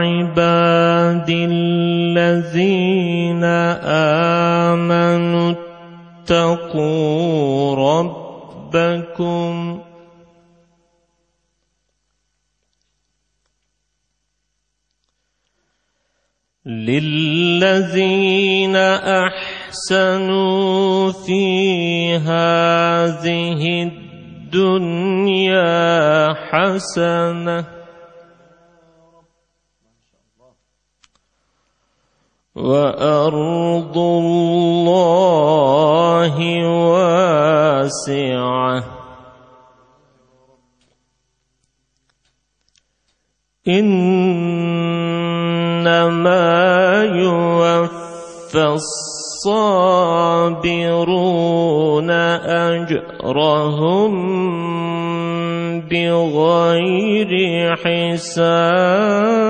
عبادي الذين آمنوا اتقوا ربكم. للذين أحسنوا في هذه الدنيا حسنة وأرض الله واسعة. إنما يوفى الصابرون أجرهم بغير حساب.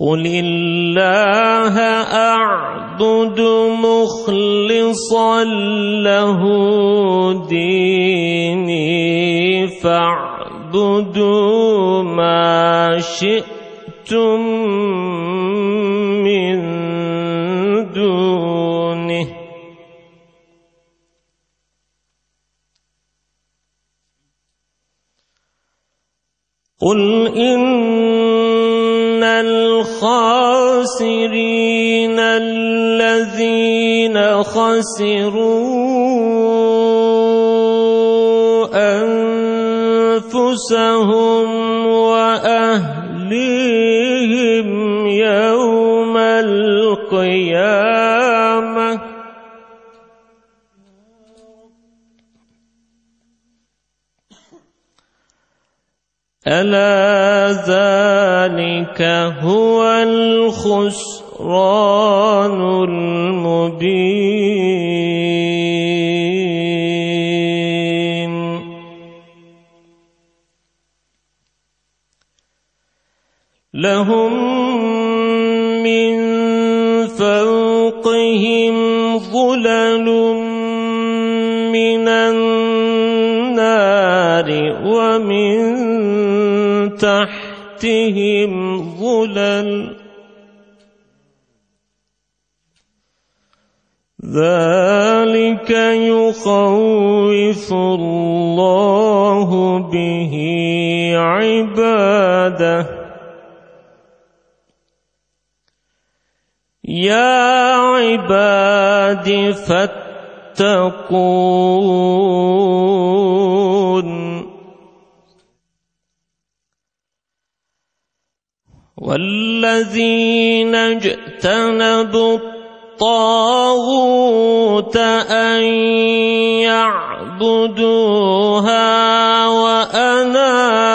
قل الله أعبد مخلصا له ديني فاعبدوا ما شئتم من دونه قل إن الخاسرين الذين خسروا أنفسهم وأهليهم يوم القيامة. ألا ذلك هو الخسران المبين. لهم من فوقهم ظلل من النار ومن تحتهم ظلل. ذلك يخوف الله به عباده. يا عباد فاتقون والذين اجتنبوا الطاغوت أن يعبدوها وأنابوا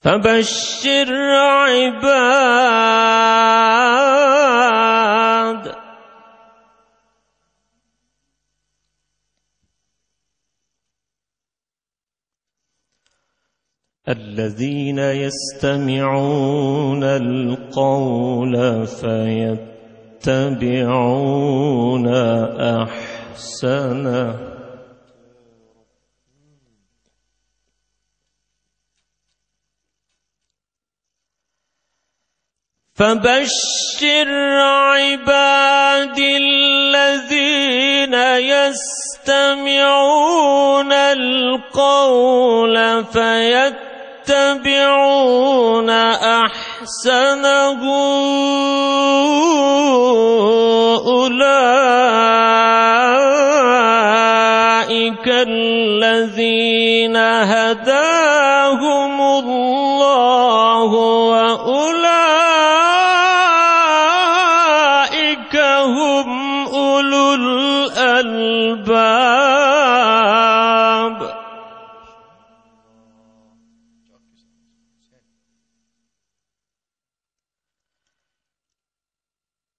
فبشر عباد. الذين يستمعون القول فيتبعون أحسنه. فبشر عبادي الذين يستمعون القول فيتبعون أحسنه أولئك الذين هداهم الله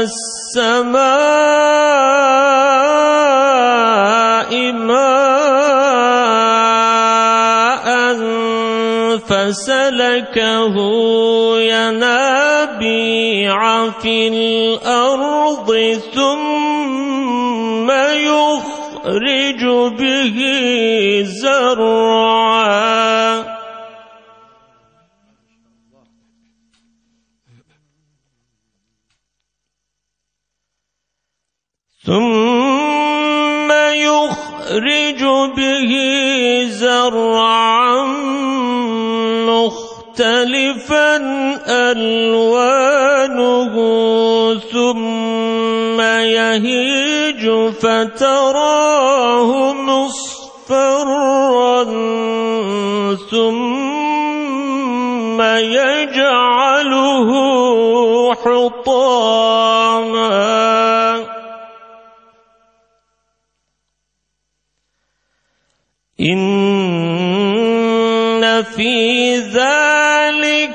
السماء ماء فسلكه ينابيع في الأرض ثم يخرج به زرعا ثم يخرج به زرعا مختلفا ألوانه ثم يهيج فتراه مصفرا ثم يجعله حطاما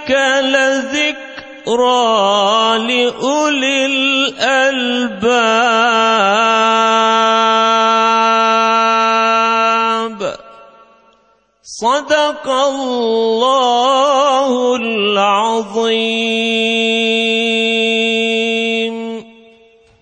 ذلك لذكرى لأولي الألباب. صدق الله العظيم.